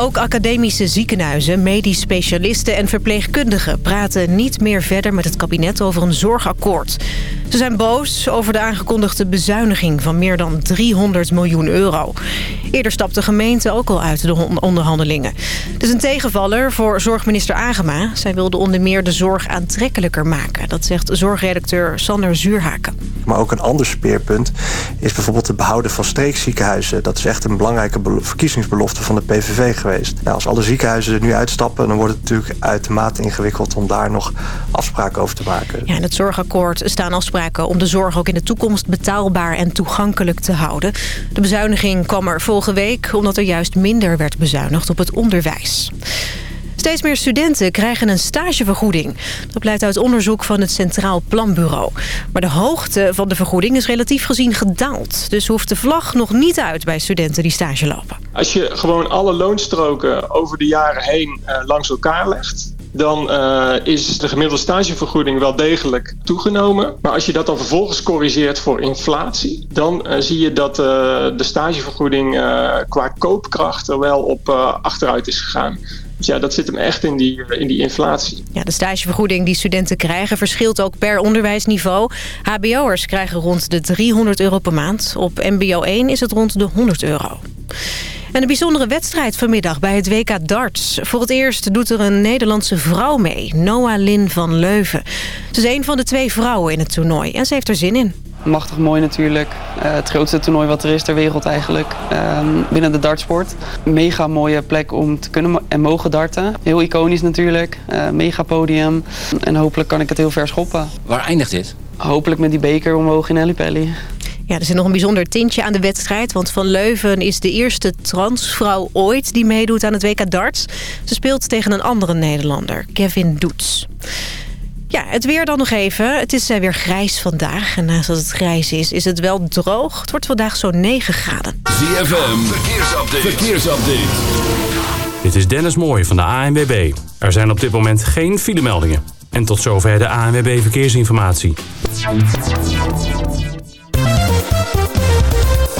Ook academische ziekenhuizen, medisch specialisten en verpleegkundigen... praten niet meer verder met het kabinet over een zorgakkoord. Ze zijn boos over de aangekondigde bezuiniging van meer dan 300 miljoen euro. Eerder stapte de gemeente ook al uit de onderhandelingen. Het is een tegenvaller voor zorgminister Agema. Zij wilde onder meer de zorg aantrekkelijker maken. Dat zegt zorgredacteur Sander Zuurhaken. Maar ook een ander speerpunt is bijvoorbeeld het behouden van streekziekenhuizen. Dat is echt een belangrijke verkiezingsbelofte van de PVV geweest. Nou, als alle ziekenhuizen er nu uitstappen... dan wordt het natuurlijk uitermate ingewikkeld om daar nog afspraken over te maken. Ja, in het zorgakkoord staan afspraken om de zorg ook in de toekomst betaalbaar en toegankelijk te houden. De bezuiniging kwam er vorige week omdat er juist minder werd bezuinigd op het onderwijs. Steeds meer studenten krijgen een stagevergoeding. Dat blijkt uit onderzoek van het Centraal Planbureau. Maar de hoogte van de vergoeding is relatief gezien gedaald. Dus hoeft de vlag nog niet uit bij studenten die stage lopen. Als je gewoon alle loonstroken over de jaren heen uh, langs elkaar legt dan uh, is de gemiddelde stagevergoeding wel degelijk toegenomen. Maar als je dat dan vervolgens corrigeert voor inflatie, dan uh, zie je dat de stagevergoeding qua koopkracht er wel op achteruit is gegaan. Dus ja, dat zit hem echt in die, in die inflatie. Ja, de stagevergoeding die studenten krijgen verschilt ook per onderwijsniveau. HBO'ers krijgen rond de 300 euro per maand. Op mbo 1 is het rond de 100 euro. En een bijzondere wedstrijd vanmiddag bij het WK Darts. Voor het eerst doet er een Nederlandse vrouw mee, Noah Lin van Leuven. Ze is een van de twee vrouwen in het toernooi en ze heeft er zin in. Machtig mooi natuurlijk. Uh, het grootste toernooi wat er is ter wereld eigenlijk. Uh, binnen de dartsport. Mega mooie plek om te kunnen en mogen darten. Heel iconisch natuurlijk. Uh, mega podium. En hopelijk kan ik het heel ver schoppen. Waar eindigt dit? Hopelijk met die beker omhoog in Ellipelli. Ja, er zit nog een bijzonder tintje aan de wedstrijd. Want Van Leuven is de eerste transvrouw ooit die meedoet aan het WK darts. Ze speelt tegen een andere Nederlander, Kevin Doets. Ja, het weer dan nog even. Het is eh, weer grijs vandaag. En naast dat het grijs is, is het wel droog. Het wordt vandaag zo'n 9 graden. ZFM, verkeersupdate. verkeersupdate. Dit is Dennis Mooij van de ANWB. Er zijn op dit moment geen filemeldingen. En tot zover de ANWB Verkeersinformatie.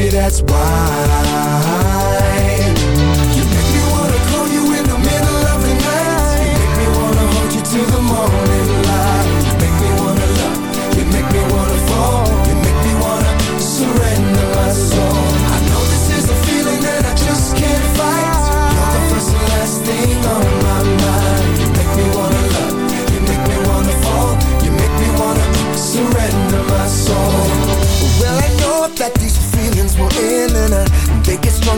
Baby, that's why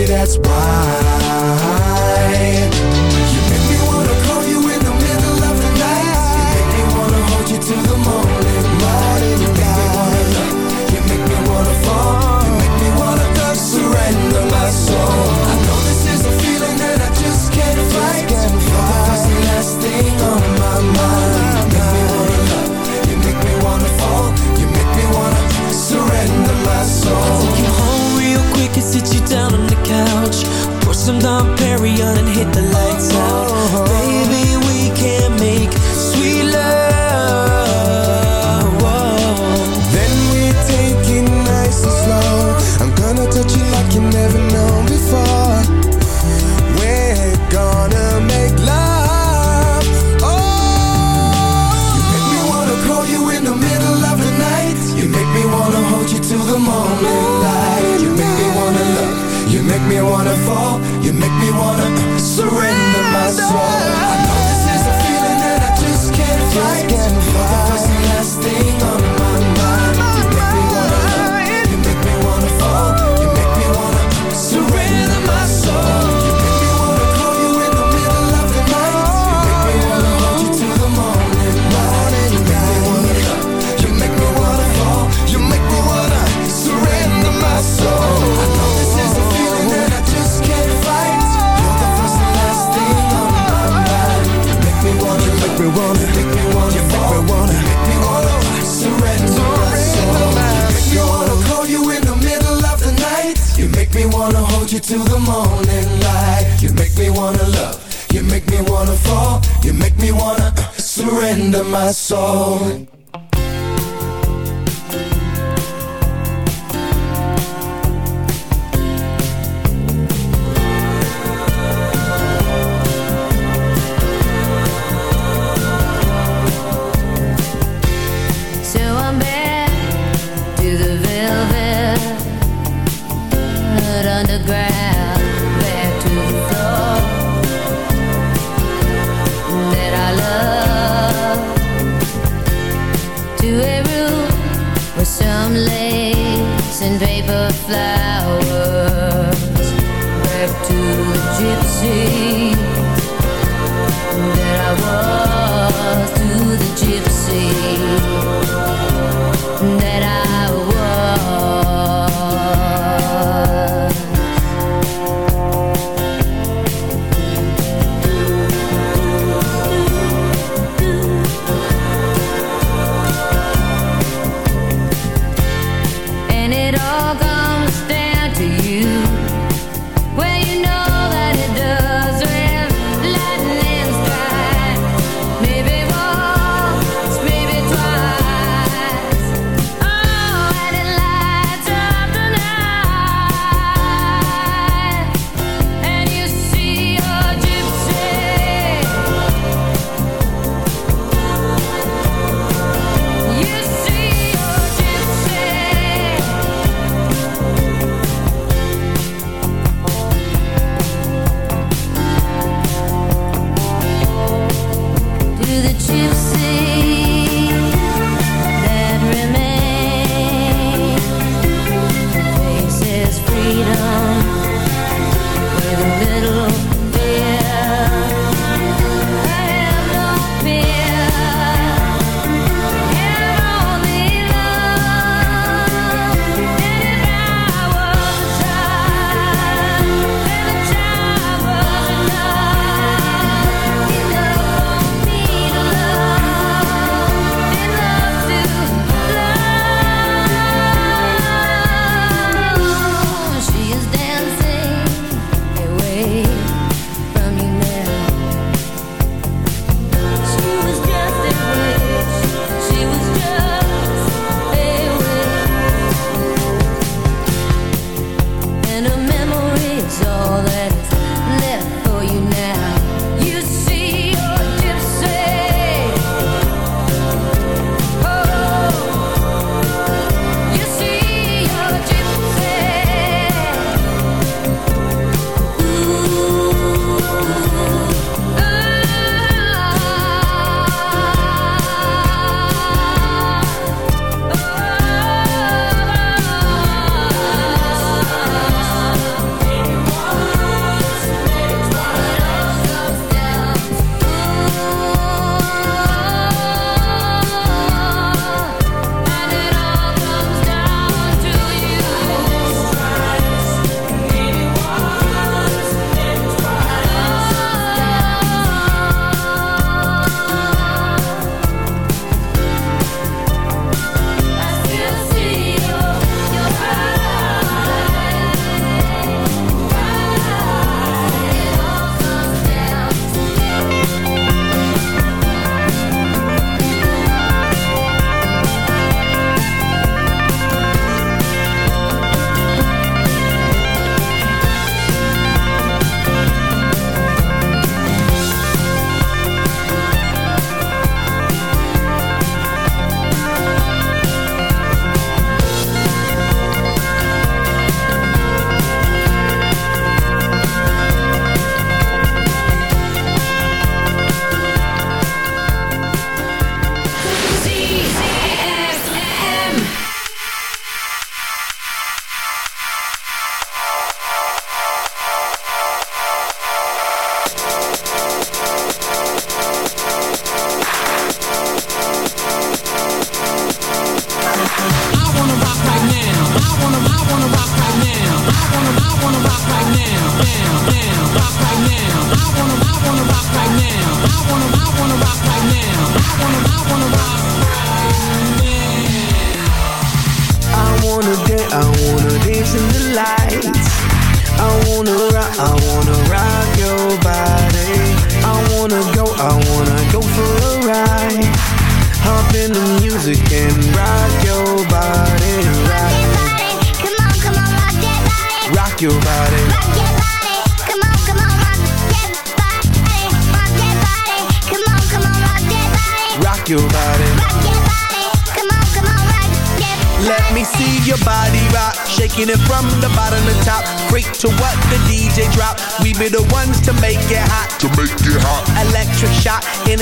Maybe that's why. You make me wanna call you in the middle of the night. You make me wanna hold you till the morning light. You make me wanna love, you make me wanna fall. You make me wanna go surrender my soul. I know this is a feeling that I just can't fight. You're the first and last thing on my mind. You make me wanna love, you make me wanna fall. You make me wanna surrender my soul. Take you home real quick and sit you down couch. Pour some Dom Perignon and hit the lights out. Oh. Baby, we can make sweet love.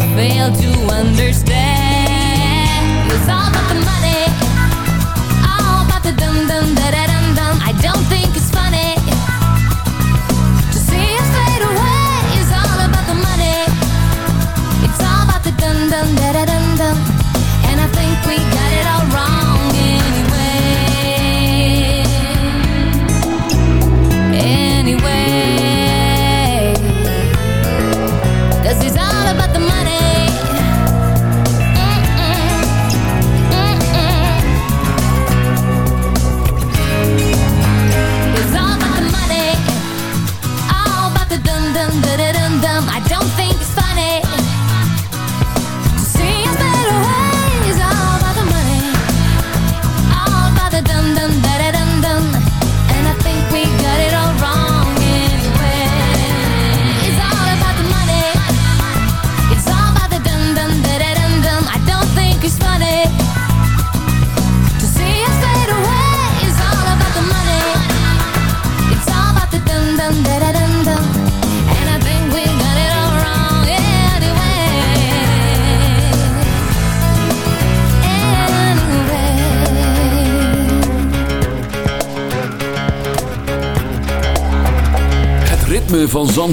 we fail to understand.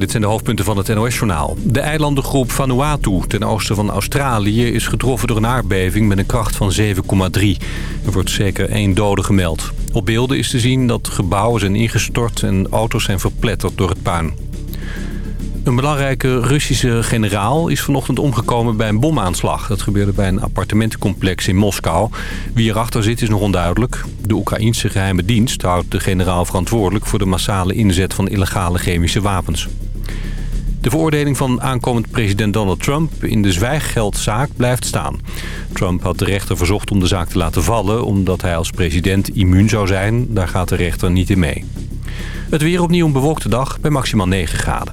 Dit zijn de hoofdpunten van het NOS-journaal. De eilandengroep Vanuatu ten oosten van Australië is getroffen door een aardbeving met een kracht van 7,3. Er wordt zeker één dode gemeld. Op beelden is te zien dat gebouwen zijn ingestort en auto's zijn verpletterd door het puin. Een belangrijke Russische generaal is vanochtend omgekomen bij een bomaanslag. Dat gebeurde bij een appartementencomplex in Moskou. Wie erachter zit is nog onduidelijk. De Oekraïnse geheime dienst houdt de generaal verantwoordelijk... voor de massale inzet van illegale chemische wapens. De veroordeling van aankomend president Donald Trump in de zwijggeldzaak blijft staan. Trump had de rechter verzocht om de zaak te laten vallen... omdat hij als president immuun zou zijn. Daar gaat de rechter niet in mee. Het weer opnieuw een bewolkte dag bij maximaal 9 graden.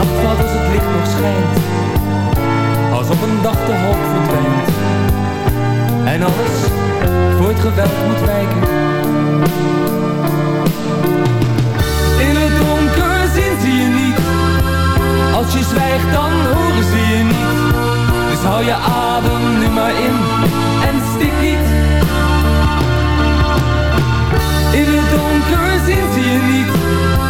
Nacht valt als het licht nog schijnt. Als op een dag de hoop verdwijnt. En alles voor het geweld moet wijken. In het donker zien ze je niet. Als je zwijgt dan horen ze je niet. Dus hou je adem nu maar in en stik niet. In het donker zien ze je niet.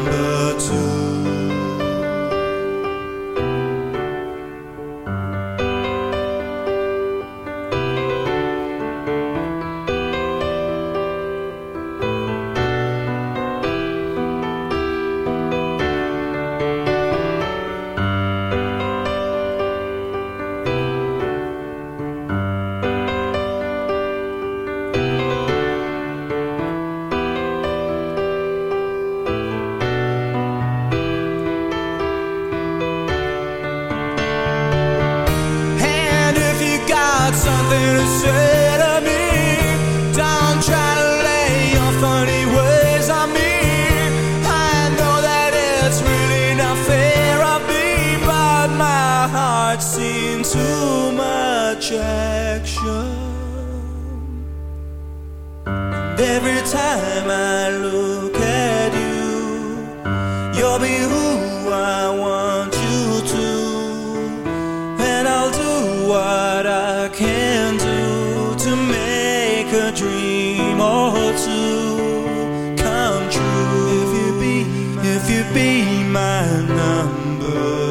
you be my number.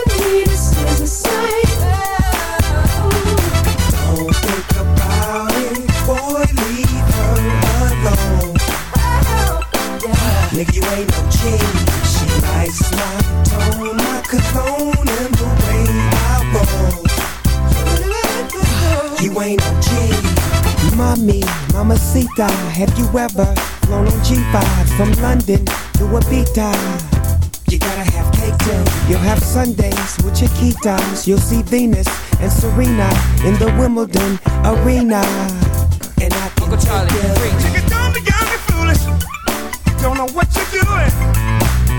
Nigga, you ain't no king. She likes my tone, my cologne, and the way I roll. You ain't no king. Mommy, mamacita, have you ever flown on G5 from London to Ibiza? You gotta have cake too. You'll have Sundays with your keytimes. You'll see Venus and Serena in the Wimbledon arena. Don't know what you're doing.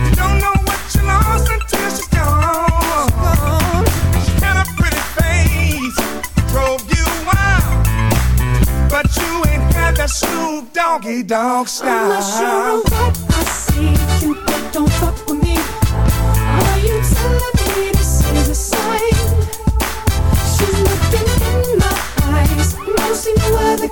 You don't know what you lost until she's gone. She had a pretty face, drove you wild, but you ain't had that Snoop Doggy Dogg style. I'm not sure what I see you, but don't fuck with me. Are you telling me this is a sign? She's looking in my eyes, no see no other